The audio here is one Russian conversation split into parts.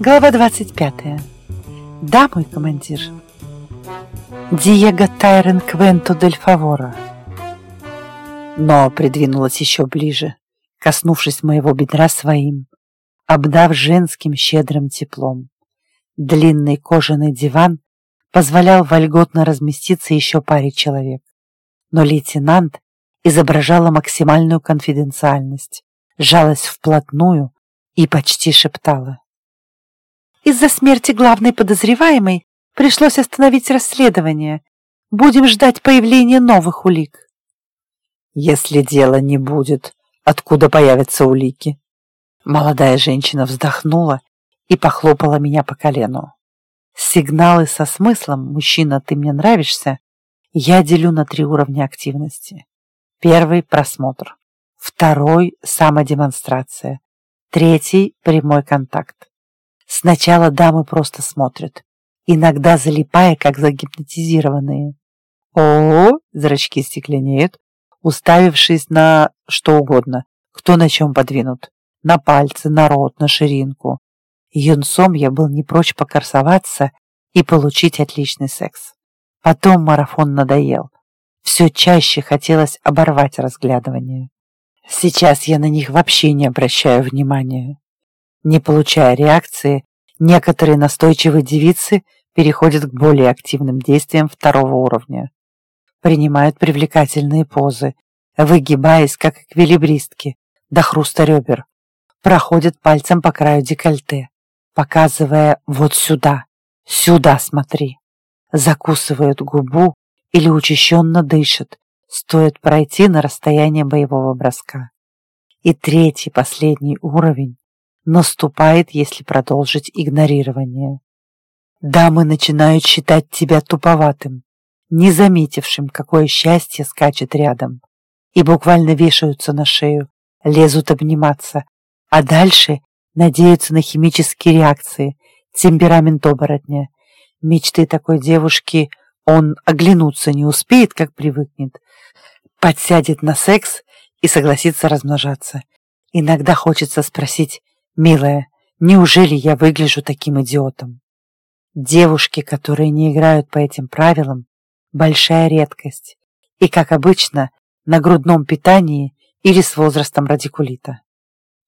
Глава 25. Да, мой командир. Диего Тайрен Квенто дель Фавора. Но придвинулась еще ближе, коснувшись моего бедра своим, обдав женским щедрым теплом. Длинный кожаный диван позволял вольготно разместиться еще паре человек. Но лейтенант изображала максимальную конфиденциальность, жалась вплотную и почти шептала. Из-за смерти главной подозреваемой пришлось остановить расследование. Будем ждать появления новых улик. Если дело не будет, откуда появятся улики? Молодая женщина вздохнула и похлопала меня по колену. Сигналы со смыслом «Мужчина, ты мне нравишься» я делю на три уровня активности. Первый – просмотр. Второй – самодемонстрация. Третий – прямой контакт. Сначала дамы просто смотрят, иногда залипая, как загипнотизированные. О, зрачки стекленеют, уставившись на что угодно, кто на чем подвинут. На пальцы, на рот, на ширинку. Юнцом я был не прочь покарсоваться и получить отличный секс. Потом марафон надоел. Все чаще хотелось оборвать разглядывание. Сейчас я на них вообще не обращаю внимания. Не получая реакции, некоторые настойчивые девицы переходят к более активным действиям второго уровня. Принимают привлекательные позы, выгибаясь, как эквилибристки, до хруста ребер. Проходят пальцем по краю декольте, показывая «вот сюда, сюда смотри». Закусывают губу или учащенно дышат, стоит пройти на расстояние боевого броска. И третий, последний уровень наступает, если продолжить игнорирование. Дамы начинают считать тебя туповатым, не заметившим, какое счастье скачет рядом, и буквально вешаются на шею, лезут обниматься, а дальше надеются на химические реакции, темперамент оборотня. Мечты такой девушки он оглянуться не успеет, как привыкнет, подсядет на секс и согласится размножаться. Иногда хочется спросить, «Милая, неужели я выгляжу таким идиотом?» Девушки, которые не играют по этим правилам, большая редкость. И, как обычно, на грудном питании или с возрастом радикулита.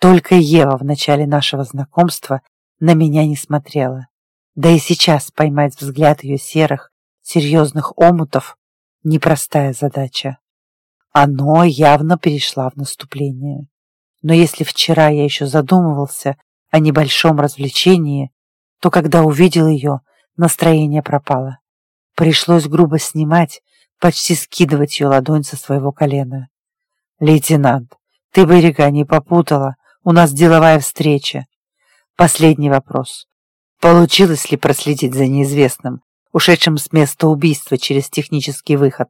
Только Ева в начале нашего знакомства на меня не смотрела. Да и сейчас поймать взгляд ее серых, серьезных омутов – непростая задача. Оно явно перешла в наступление. Но если вчера я еще задумывался о небольшом развлечении, то когда увидел ее, настроение пропало. Пришлось грубо снимать, почти скидывать ее ладонь со своего колена. «Лейтенант, ты берега не попутала, у нас деловая встреча. Последний вопрос. Получилось ли проследить за неизвестным, ушедшим с места убийства через технический выход?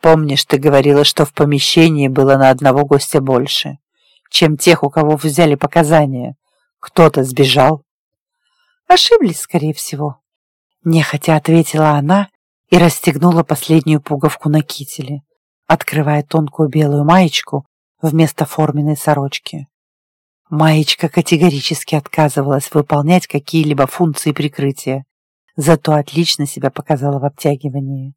Помнишь, ты говорила, что в помещении было на одного гостя больше? Чем тех, у кого взяли показания. Кто-то сбежал. Ошиблись, скорее всего. Нехотя ответила она и расстегнула последнюю пуговку на кителе, открывая тонкую белую маечку вместо форменной сорочки. Маечка категорически отказывалась выполнять какие-либо функции прикрытия, зато отлично себя показала в обтягивании.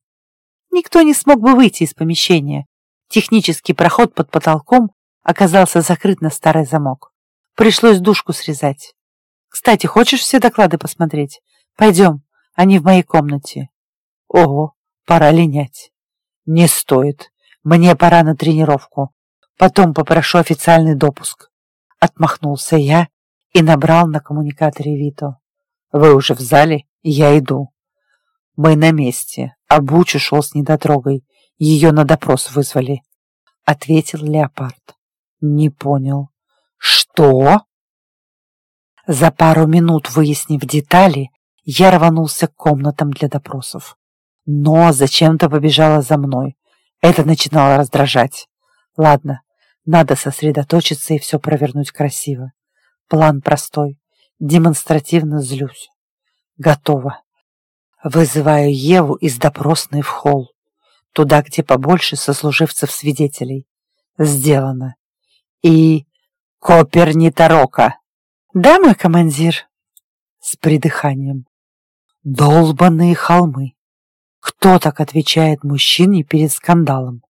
Никто не смог бы выйти из помещения. Технический проход под потолком оказался закрыт на старый замок. Пришлось душку срезать. Кстати, хочешь все доклады посмотреть? Пойдем, они в моей комнате. Ого, пора линять. Не стоит. Мне пора на тренировку. Потом попрошу официальный допуск. Отмахнулся я и набрал на коммуникаторе Вито. Вы уже в зале? Я иду. Мы на месте. А Буч ушел с недотрогой. Ее на допрос вызвали. Ответил Леопард. Не понял. Что? За пару минут выяснив детали, я рванулся к комнатам для допросов. Но зачем-то побежала за мной. Это начинало раздражать. Ладно, надо сосредоточиться и все провернуть красиво. План простой. Демонстративно злюсь. Готово. Вызываю Еву из допросной в холл. Туда, где побольше сослуживцев-свидетелей. Сделано и Коперниторока. Да, мой командир? с придыханием. Долбанные холмы. Кто так отвечает мужчине перед скандалом?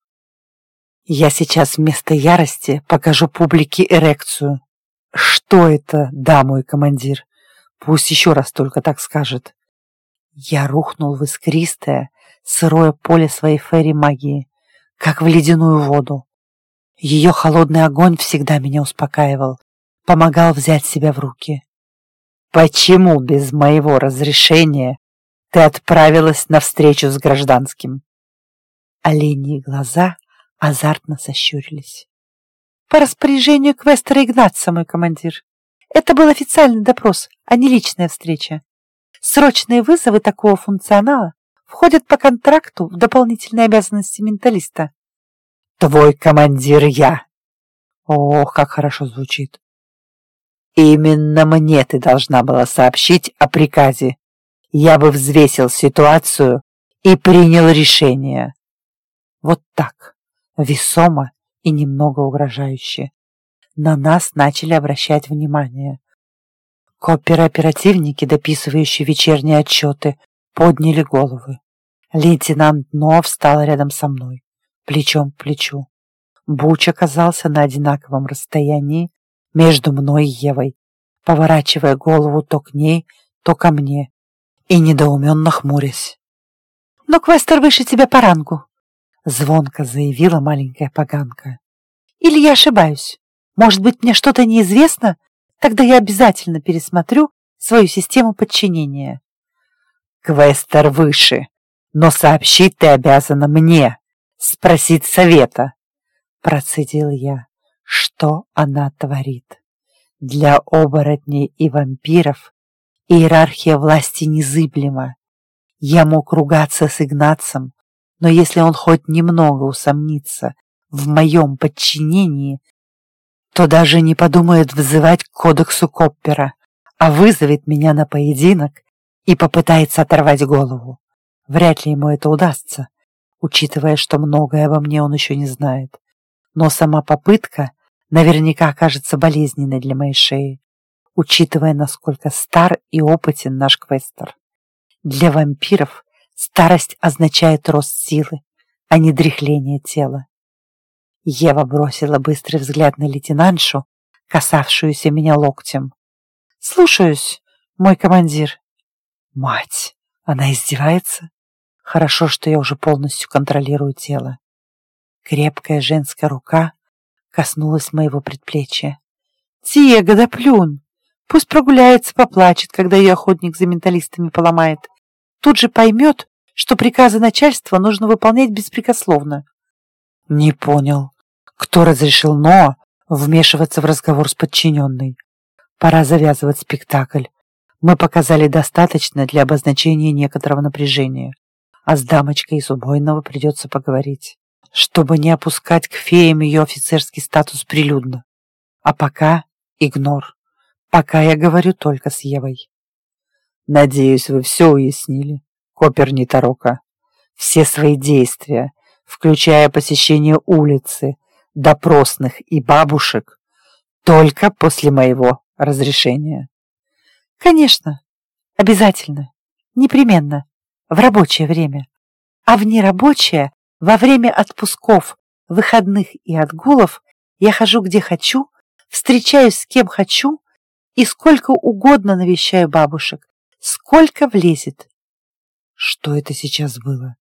Я сейчас вместо ярости покажу публике эрекцию. Что это, да, мой командир? Пусть еще раз только так скажет. Я рухнул в искристое, сырое поле своей фэри магии, как в ледяную воду. Ее холодный огонь всегда меня успокаивал, помогал взять себя в руки. Почему без моего разрешения ты отправилась на встречу с гражданским? Оленьи глаза азартно сощурились. По распоряжению Квестера Игнатца, мой командир. Это был официальный допрос, а не личная встреча. Срочные вызовы такого функционала входят по контракту в дополнительные обязанности менталиста. Твой командир я. Ох, как хорошо звучит. Именно мне ты должна была сообщить о приказе. Я бы взвесил ситуацию и принял решение. Вот так, весомо и немного угрожающе. На нас начали обращать внимание. Кооперативники, дописывающие вечерние отчеты, подняли головы. Лейтенант Но встал рядом со мной, плечом к плечу. Буч оказался на одинаковом расстоянии между мной и Евой, поворачивая голову то к ней, то ко мне и недоуменно хмурясь. «Но Квестер выше тебя по рангу», — звонко заявила маленькая поганка. «Или я ошибаюсь? Может быть, мне что-то неизвестно? Тогда я обязательно пересмотрю свою систему подчинения». «Квестер выше, но сообщить ты обязана мне, спросить совета», — процедил я что она творит. Для оборотней и вампиров иерархия власти незыблема. Я мог ругаться с Игнацем, но если он хоть немного усомнится в моем подчинении, то даже не подумает вызывать к кодексу Коппера, а вызовет меня на поединок и попытается оторвать голову. Вряд ли ему это удастся, учитывая, что многое обо мне он еще не знает. Но сама попытка наверняка окажется болезненной для моей шеи, учитывая, насколько стар и опытен наш квестер. Для вампиров старость означает рост силы, а не дряхление тела. Ева бросила быстрый взгляд на лейтенантшу, касавшуюся меня локтем. «Слушаюсь, мой командир». «Мать, она издевается? Хорошо, что я уже полностью контролирую тело». Крепкая женская рука коснулась моего предплечья. «Диего, да плюнь! Пусть прогуляется, поплачет, когда ее охотник за менталистами поломает. Тут же поймет, что приказы начальства нужно выполнять беспрекословно». «Не понял, кто разрешил Ноа вмешиваться в разговор с подчиненной? Пора завязывать спектакль. Мы показали достаточно для обозначения некоторого напряжения, а с дамочкой из убойного придется поговорить» чтобы не опускать к феям ее офицерский статус прилюдно. А пока игнор. Пока я говорю только с Евой. Надеюсь, вы все уяснили, Копер Нитарока. Все свои действия, включая посещение улицы, допросных и бабушек, только после моего разрешения. Конечно, обязательно, непременно, в рабочее время. А в нерабочее во время отпусков, выходных и отгулов я хожу где хочу, встречаюсь с кем хочу и сколько угодно навещаю бабушек, сколько влезет. Что это сейчас было?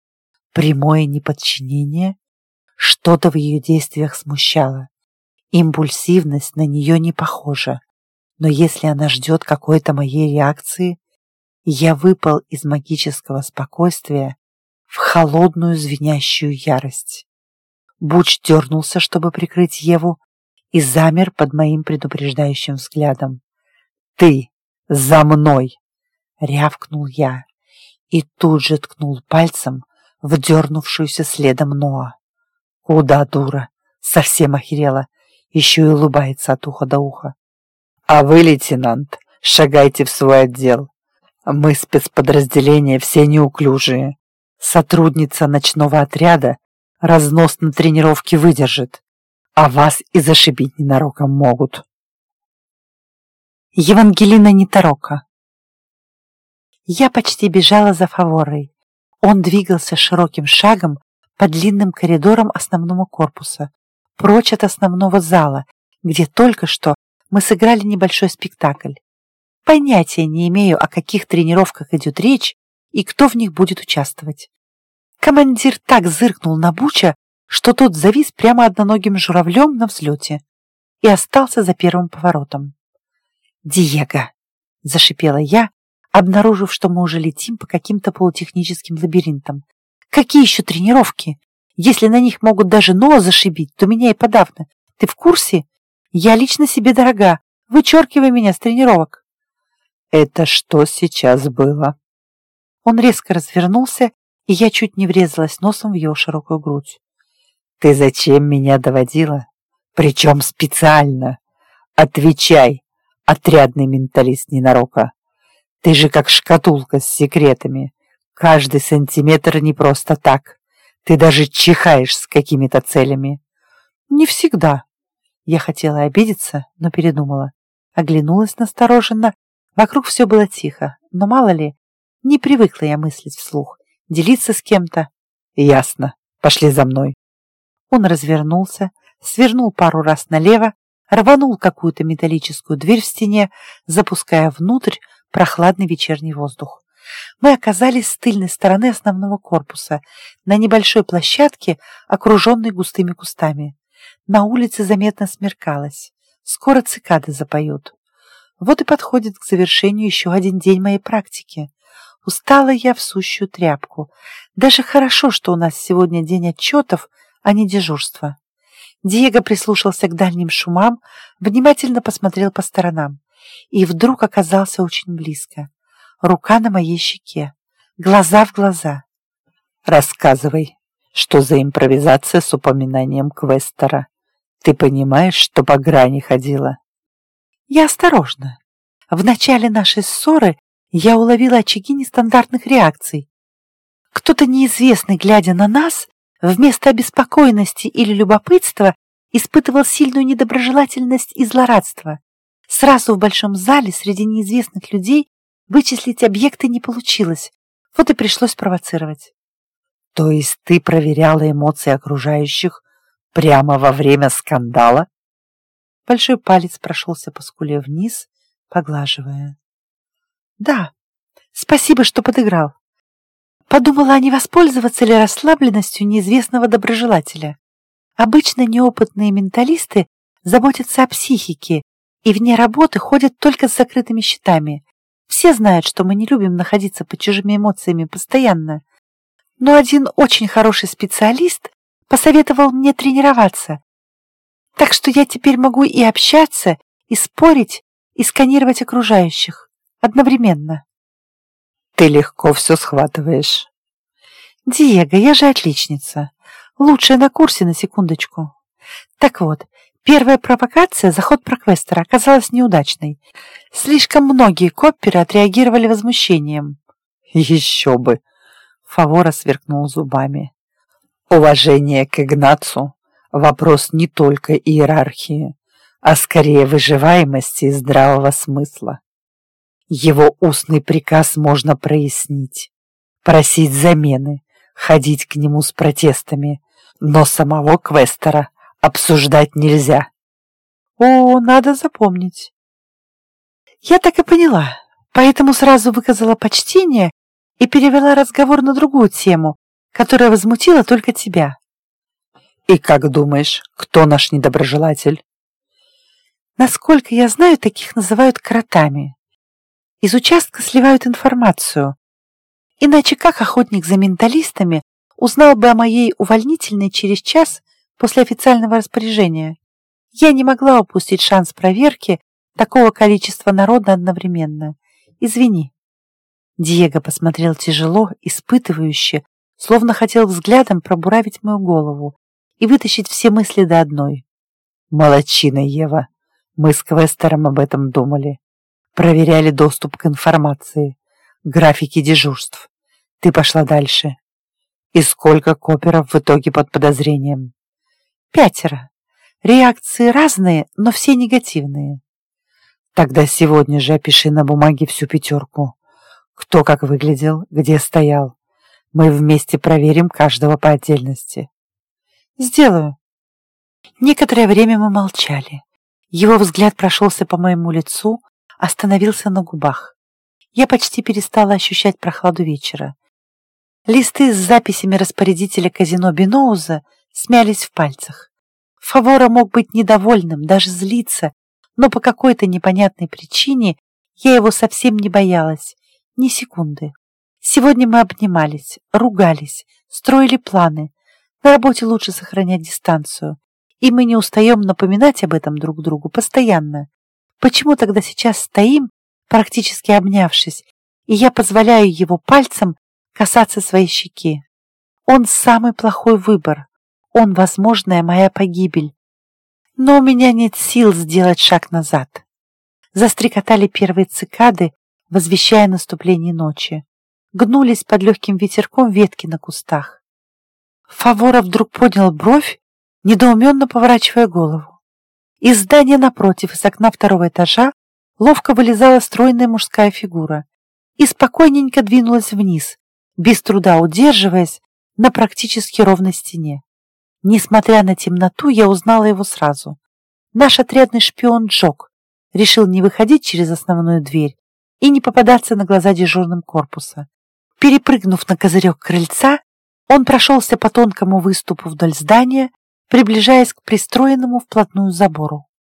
Прямое неподчинение? Что-то в ее действиях смущало. Импульсивность на нее не похожа. Но если она ждет какой-то моей реакции, я выпал из магического спокойствия в холодную звенящую ярость. Буч дернулся, чтобы прикрыть Еву, и замер под моим предупреждающим взглядом. «Ты за мной!» — рявкнул я и тут же ткнул пальцем в дернувшуюся следом Ноа. «Куда, дура? Совсем охерела!» Еще и улыбается от уха до уха. «А вы, лейтенант, шагайте в свой отдел. Мы спецподразделения все неуклюжие. Сотрудница ночного отряда разнос на тренировке выдержит, а вас и зашибить ненароком могут. Евангелина Неторока Я почти бежала за фаворой. Он двигался широким шагом по длинным коридорам основного корпуса, прочь от основного зала, где только что мы сыграли небольшой спектакль. Понятия не имею, о каких тренировках идет речь и кто в них будет участвовать. Командир так зыркнул на Буча, что тот завис прямо одноногим журавлем на взлете и остался за первым поворотом. «Диего!» — зашипела я, обнаружив, что мы уже летим по каким-то полутехническим лабиринтам. «Какие еще тренировки? Если на них могут даже Ноа зашибить, то меня и подавно. Ты в курсе? Я лично себе дорога. Вычеркивай меня с тренировок». «Это что сейчас было?» Он резко развернулся, и я чуть не врезалась носом в его широкую грудь. «Ты зачем меня доводила? Причем специально. Отвечай, отрядный менталист ненарока. Ты же как шкатулка с секретами. Каждый сантиметр не просто так. Ты даже чихаешь с какими-то целями. Не всегда. Я хотела обидеться, но передумала. Оглянулась настороженно. Вокруг все было тихо, но мало ли, не привыкла я мыслить вслух, делиться с кем-то. Ясно. Пошли за мной. Он развернулся, свернул пару раз налево, рванул какую-то металлическую дверь в стене, запуская внутрь прохладный вечерний воздух. Мы оказались с тыльной стороны основного корпуса, на небольшой площадке, окруженной густыми кустами. На улице заметно смеркалось. Скоро цикады запоют. Вот и подходит к завершению еще один день моей практики. Устала я в сущую тряпку. Даже хорошо, что у нас сегодня день отчетов, а не дежурство. Диего прислушался к дальним шумам, внимательно посмотрел по сторонам и вдруг оказался очень близко. Рука на моей щеке, глаза в глаза. «Рассказывай, что за импровизация с упоминанием Квестера? Ты понимаешь, что по грани ходила?» Я осторожно. В начале нашей ссоры я уловила очаги нестандартных реакций. Кто-то неизвестный, глядя на нас, вместо обеспокоенности или любопытства испытывал сильную недоброжелательность и злорадство. Сразу в большом зале среди неизвестных людей вычислить объекты не получилось, вот и пришлось провоцировать. То есть ты проверяла эмоции окружающих прямо во время скандала? Большой палец прошелся по скуле вниз, поглаживая. Да, спасибо, что подыграл. Подумала, а не воспользоваться ли расслабленностью неизвестного доброжелателя. Обычно неопытные менталисты заботятся о психике и вне работы ходят только с закрытыми щитами. Все знают, что мы не любим находиться под чужими эмоциями постоянно. Но один очень хороший специалист посоветовал мне тренироваться. Так что я теперь могу и общаться, и спорить, и сканировать окружающих одновременно. Ты легко все схватываешь. Диего, я же отличница. Лучшая на курсе, на секундочку. Так вот, первая провокация, заход проквестера, оказалась неудачной. Слишком многие копперы отреагировали возмущением. Еще бы! Фавора сверкнул зубами. Уважение к Игнацу — вопрос не только иерархии, а скорее выживаемости и здравого смысла. Его устный приказ можно прояснить, просить замены, ходить к нему с протестами, но самого Квестера обсуждать нельзя. О, надо запомнить. Я так и поняла, поэтому сразу выказала почтение и перевела разговор на другую тему, которая возмутила только тебя. И как думаешь, кто наш недоброжелатель? Насколько я знаю, таких называют кротами. Из участка сливают информацию. Иначе как охотник за менталистами узнал бы о моей увольнительной через час после официального распоряжения? Я не могла упустить шанс проверки такого количества народа одновременно. Извини. Диего посмотрел тяжело, испытывающе, словно хотел взглядом пробуравить мою голову и вытащить все мысли до одной. Молодчина, Ева. Мы с Квестером об этом думали. Проверяли доступ к информации, графики дежурств. Ты пошла дальше. И сколько коперов в итоге под подозрением? Пятеро. Реакции разные, но все негативные. Тогда сегодня же опиши на бумаге всю пятерку. кто как выглядел, где стоял. Мы вместе проверим каждого по отдельности. Сделаю. Некоторое время мы молчали. Его взгляд прошелся по моему лицу, остановился на губах. Я почти перестала ощущать прохладу вечера. Листы с записями распорядителя казино Биноуза смялись в пальцах. Фавора мог быть недовольным, даже злиться, но по какой-то непонятной причине я его совсем не боялась, ни секунды. Сегодня мы обнимались, ругались, строили планы. На работе лучше сохранять дистанцию, и мы не устаем напоминать об этом друг другу постоянно. Почему тогда сейчас стоим, практически обнявшись, и я позволяю его пальцем касаться своей щеки? Он самый плохой выбор. Он возможная моя погибель. Но у меня нет сил сделать шаг назад. Застрекотали первые цикады, возвещая наступление ночи. Гнулись под легким ветерком ветки на кустах. Фавора вдруг поднял бровь, недоуменно поворачивая голову. Из здания напротив, из окна второго этажа, ловко вылезала стройная мужская фигура и спокойненько двинулась вниз, без труда удерживаясь на практически ровной стене. Несмотря на темноту, я узнала его сразу. Наш отрядный шпион Джок решил не выходить через основную дверь и не попадаться на глаза дежурным корпуса. Перепрыгнув на козырек крыльца, он прошелся по тонкому выступу вдоль здания, приближаясь к пристроенному вплотную забору.